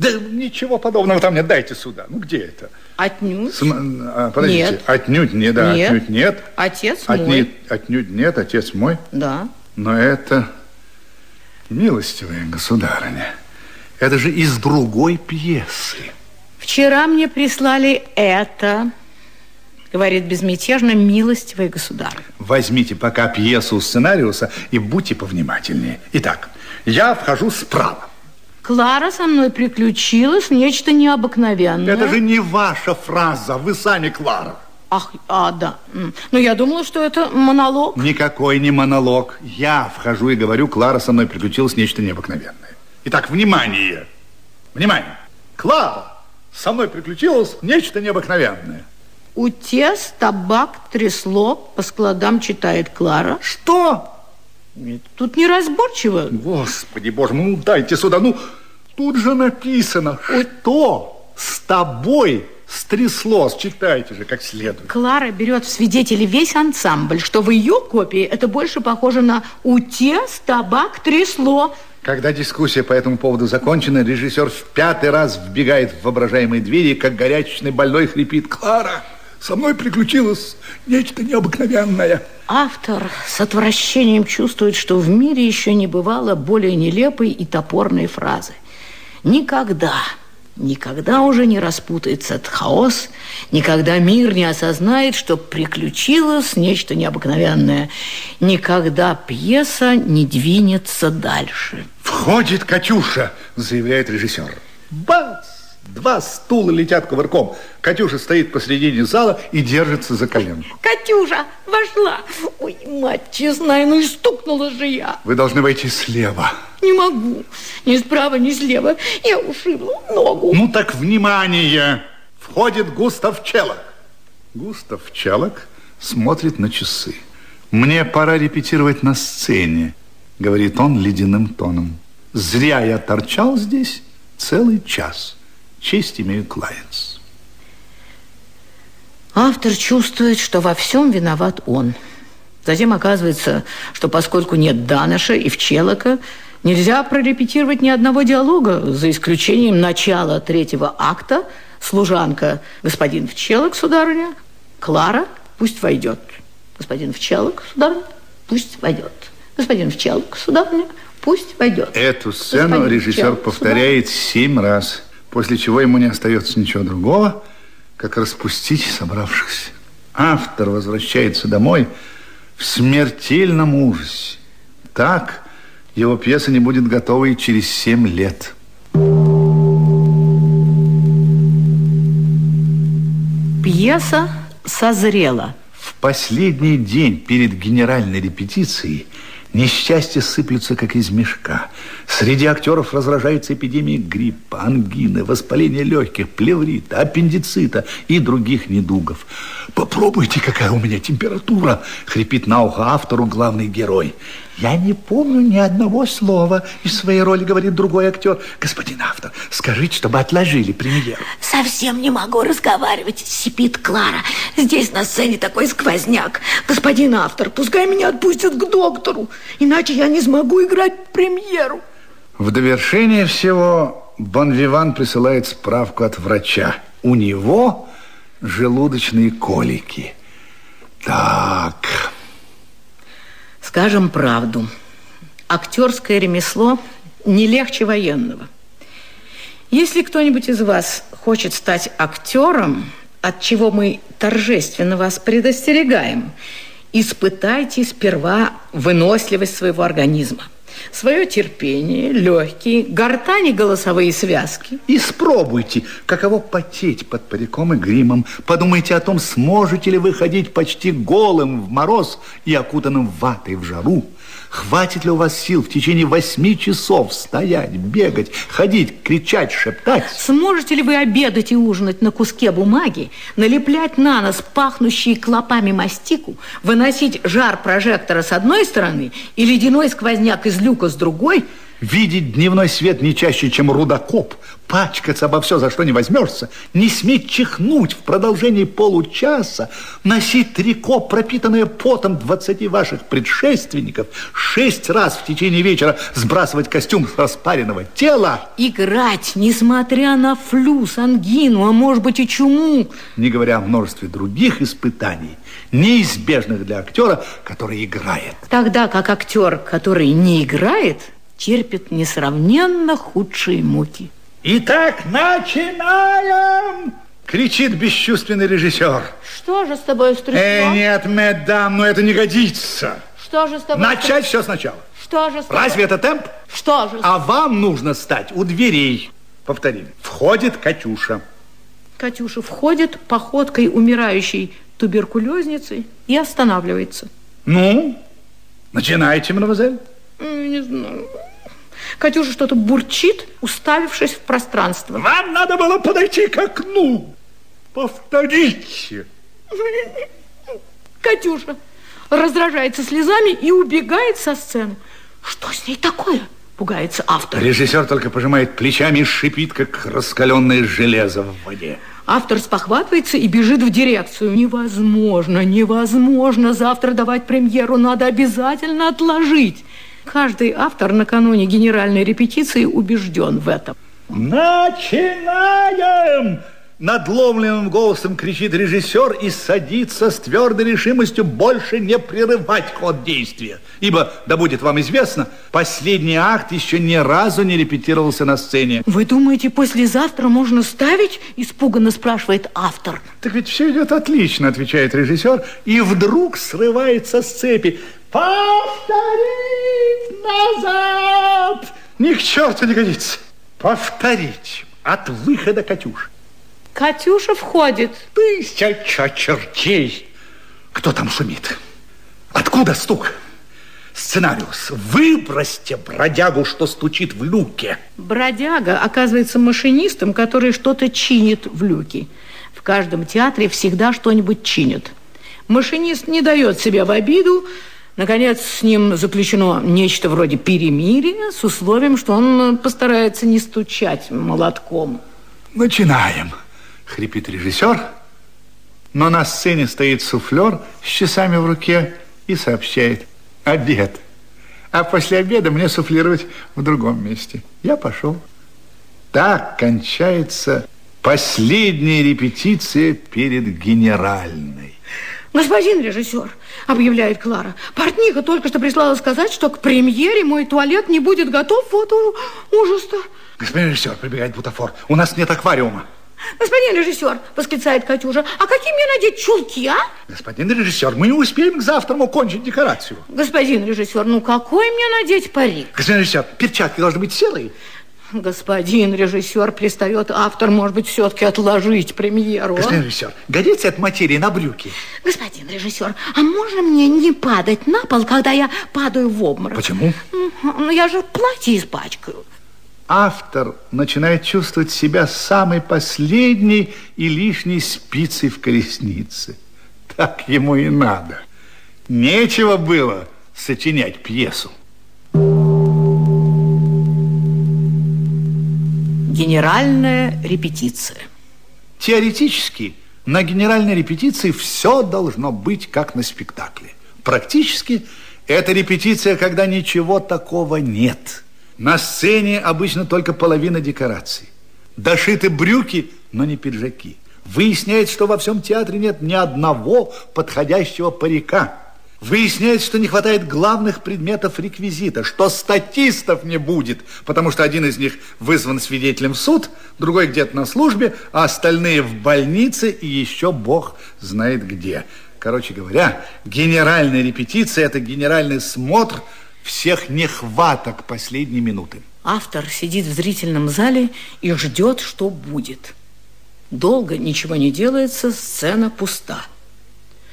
Да ничего подобного там нет. Дайте сюда. Ну, где это? Отнюдь. См... А, подождите. Нет. Отнюдь не, да, Нет. отнюдь нет. Отец Отнюдь, мой. отнюдь нет, отец мой. Да. Но это, милостивая государыня, это же из другой пьесы. Вчера мне прислали это, говорит безмятежно милостивый государь. Возьмите пока пьесу сценариуса и будьте повнимательнее. Итак, я вхожу справа. Клара со мной приключилось нечто необыкновенное. Это же не ваша фраза, вы сами Клара. Ах, а, да. Но я думала, что это монолог. Никакой не монолог. Я вхожу и говорю, Клара со мной приключилось нечто необыкновенное. Итак, внимание! Внимание! Клара, со мной приключилось нечто необыкновенное. Утес, табак, трясло, по складам читает Клара. Что? Тут неразборчиво. Господи, боже мой, ну дайте сюда, ну тут же написано, что с тобой стряслось. Читайте же как следует. Клара берет в свидетели весь ансамбль, что в ее копии это больше похоже на утес, табак, трясло. Когда дискуссия по этому поводу закончена, режиссер в пятый раз вбегает в воображаемые двери, как горячечный больной хрипит. Клара, со мной приключилось нечто необыкновенное. Автор с отвращением чувствует, что в мире еще не бывало более нелепой и топорной фразы. Никогда, никогда уже не распутается этот хаос, никогда мир не осознает, что приключилось нечто необыкновенное, никогда пьеса не двинется дальше. Входит Катюша, заявляет режиссер. Бац! Два стула летят кувырком. Катюша стоит посредине зала и держится за коленку. Катюша вошла. Ой, мать честная, ну и стукнула же я. Вы должны войти слева. Не могу. Ни справа, ни слева. Я ушибла ногу. Ну так внимание! Входит Густав Челок. Густав Челок смотрит на часы. Мне пора репетировать на сцене, говорит он ледяным тоном. Зря я торчал здесь целый час. Честь имею кланяться. Автор чувствует, что во всем виноват он. Затем оказывается, что поскольку нет Даныша и Вчелока, нельзя прорепетировать ни одного диалога, за исключением начала третьего акта «Служанка, господин Вчелок, сударыня, Клара, пусть войдет». «Господин Вчелок, сударыня, пусть войдет». «Господин Вчелок, сударыня, пусть войдет». Эту сцену Господин режиссер Челк, повторяет семь раз, после чего ему не остается ничего другого, как распустить собравшихся. Автор возвращается домой в смертельном ужасе. Так его пьеса не будет готова и через семь лет. Пьеса созрела. В последний день перед генеральной репетицией несчастья сыплются, как из мешка. Среди актеров разражается эпидемия гриппа, ангины, воспаления легких, плеврита, аппендицита и других недугов. «Попробуйте, какая у меня температура!» — хрипит на ухо автору главный герой. «Я не помню ни одного слова из своей роли», — говорит другой актер. «Господин автор, скажите, чтобы отложили премьеру». Совсем не могу разговаривать, сипит Клара. Здесь на сцене такой сквозняк. Господин автор, пускай меня отпустят к доктору, иначе я не смогу играть премьеру. В довершение всего Бонвиван присылает справку от врача. У него желудочные колики. Так, Скажем правду, актерское ремесло не легче военного. Если кто-нибудь из вас хочет стать актером, от чего мы торжественно вас предостерегаем, испытайте сперва выносливость своего организма, свое терпение, легкие, гортани голосовые связки. испробуйте, каково потеть под париком и гримом. Подумайте о том, сможете ли вы ходить почти голым в мороз и окутанным ватой в жару. Хватит ли у вас сил в течение восьми часов стоять, бегать, ходить, кричать, шептать? Сможете ли вы обедать и ужинать на куске бумаги, налеплять на нос пахнущие клопами мастику, выносить жар прожектора с одной стороны и ледяной сквозняк из люка с другой? Видеть дневной свет не чаще, чем рудокоп, пачкаться обо все, за что не возьмешься, не сметь чихнуть в продолжении получаса, носить трико, пропитанное потом двадцати ваших предшественников, шесть раз в течение вечера сбрасывать костюм с распаренного тела. Играть, несмотря на флюс, ангину, а может быть и чуму. Не говоря о множестве других испытаний, неизбежных для актера, который играет. Тогда как актер, который не играет, терпит несравненно худшие муки. Итак, начинаем! Кричит бесчувственный режиссер. Что же с тобой стряслось? Э, нет, мэдам, но это не годится. Что же с тобой Начать все сначала. Что же с тобой? Разве это темп? Что же? А вам нужно стать у дверей. Повторим. Входит Катюша. Катюша входит походкой умирающей туберкулезницы и останавливается. Ну, начинайте, мадемуазель. Не знаю. Катюша что-то бурчит, уставившись в пространство. Вам надо было подойти к окну. Повторите. Катюша раздражается слезами и убегает со сцены. Что с ней такое? Пугается автор. Режиссер только пожимает плечами и шипит, как раскаленное железо в воде. Автор спохватывается и бежит в дирекцию. Невозможно, невозможно завтра давать премьеру. Надо обязательно отложить. Каждый автор накануне генеральной репетиции убежден в этом. Начинаем! Надломленным голосом кричит режиссер и садится с твердой решимостью больше не прерывать ход действия. Ибо, да будет вам известно, последний акт еще ни разу не репетировался на сцене. Вы думаете, послезавтра можно ставить? Испуганно спрашивает автор. Так ведь все идет отлично, отвечает режиссер, и вдруг срывается с цепи. Повторить назад! Ни к черту не годится. Повторить от выхода Катюши. Катюша входит. Тысяча чертей. Кто там шумит? Откуда стук? Сценариус, выбросьте бродягу, что стучит в люке. Бродяга оказывается машинистом, который что-то чинит в люке. В каждом театре всегда что-нибудь чинят. Машинист не дает себя в обиду. Наконец, с ним заключено нечто вроде перемирия с условием, что он постарается не стучать молотком. Начинаем хрипит режиссер, но на сцене стоит суфлер с часами в руке и сообщает «Обед». А после обеда мне суфлировать в другом месте. Я пошел. Так кончается последняя репетиция перед генеральной. Господин режиссер, объявляет Клара, портниха только что прислала сказать, что к премьере мой туалет не будет готов. Вот ужас-то. Господин режиссер, прибегает бутафор, у нас нет аквариума. Господин режиссер, восклицает Катюша, а какие мне надеть чулки, а? Господин режиссер, мы не успеем к завтраму кончить декорацию. Господин режиссер, ну какой мне надеть парик? Господин режиссер, перчатки должны быть серые. Господин режиссер, пристает автор, может быть, все-таки отложить премьеру. Господин а? режиссер, годится от материи на брюки? Господин режиссер, а можно мне не падать на пол, когда я падаю в обморок? Почему? Ну, я же платье испачкаю автор начинает чувствовать себя самой последней и лишней спицей в колеснице. Так ему и надо. Нечего было сочинять пьесу. Генеральная репетиция. Теоретически на генеральной репетиции все должно быть как на спектакле. Практически это репетиция, когда ничего такого нет – на сцене обычно только половина декораций. Дошиты брюки, но не пиджаки. Выясняется, что во всем театре нет ни одного подходящего парика. Выясняется, что не хватает главных предметов реквизита, что статистов не будет, потому что один из них вызван свидетелем в суд, другой где-то на службе, а остальные в больнице и еще бог знает где. Короче говоря, генеральная репетиция – это генеральный смотр – всех нехваток последней минуты. Автор сидит в зрительном зале и ждет, что будет. Долго ничего не делается, сцена пуста.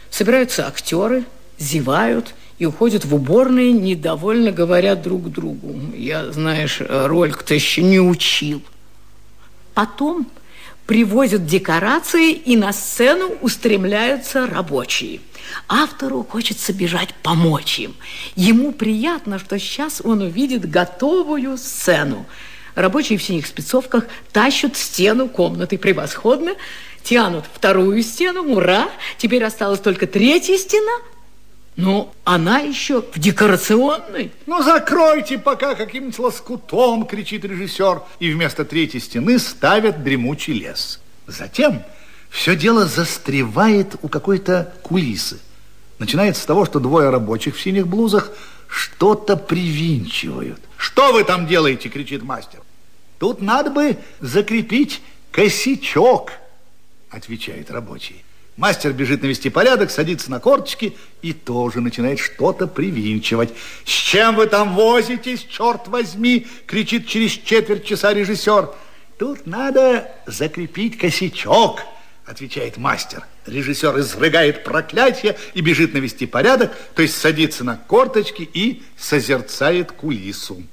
Собираются актеры, зевают и уходят в уборные, недовольно говорят друг другу. Я, знаешь, роль кто еще не учил. Потом Привозят декорации, и на сцену устремляются рабочие. Автору хочется бежать помочь им. Ему приятно, что сейчас он увидит готовую сцену. Рабочие в синих спецовках тащат стену комнаты превосходно, тянут вторую стену, ура! Теперь осталась только третья стена, ну, она еще в декорационной. Ну, закройте пока каким-нибудь лоскутом, кричит режиссер, и вместо третьей стены ставят дремучий лес. Затем все дело застревает у какой-то кулисы. Начинается с того, что двое рабочих в синих блузах что-то привинчивают. Что вы там делаете, кричит мастер. Тут надо бы закрепить косячок, отвечает рабочий. Мастер бежит навести порядок, садится на корточки и тоже начинает что-то привинчивать. «С чем вы там возитесь, черт возьми?» кричит через четверть часа режиссер. «Тут надо закрепить косячок», отвечает мастер. Режиссер изрыгает проклятие и бежит навести порядок, то есть садится на корточки и созерцает кулису.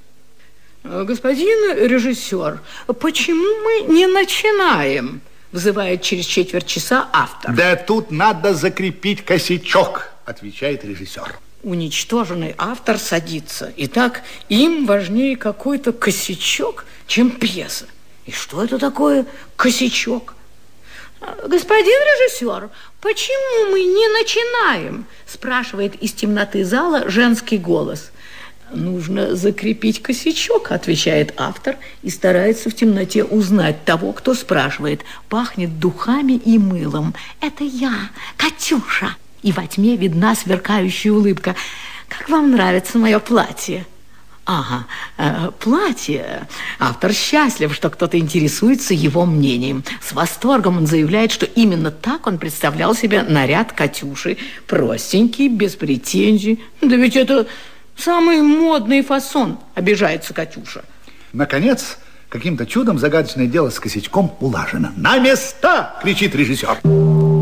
Господин режиссер, почему мы не начинаем? Вызывает через четверть часа автор. Да тут надо закрепить косячок, отвечает режиссер. Уничтоженный автор садится. Итак, им важнее какой-то косячок, чем пьеса. И что это такое косячок? Господин режиссер, почему мы не начинаем? Спрашивает из темноты зала женский голос. Нужно закрепить косячок, отвечает автор и старается в темноте узнать того, кто спрашивает. Пахнет духами и мылом. Это я, Катюша. И во тьме видна сверкающая улыбка. Как вам нравится мое платье? Ага, э, платье. Автор счастлив, что кто-то интересуется его мнением. С восторгом он заявляет, что именно так он представлял себе наряд Катюши. Простенький, без претензий. Да ведь это Самый модный фасон, обижается Катюша. Наконец, каким-то чудом загадочное дело с косячком улажено. На места! кричит режиссер.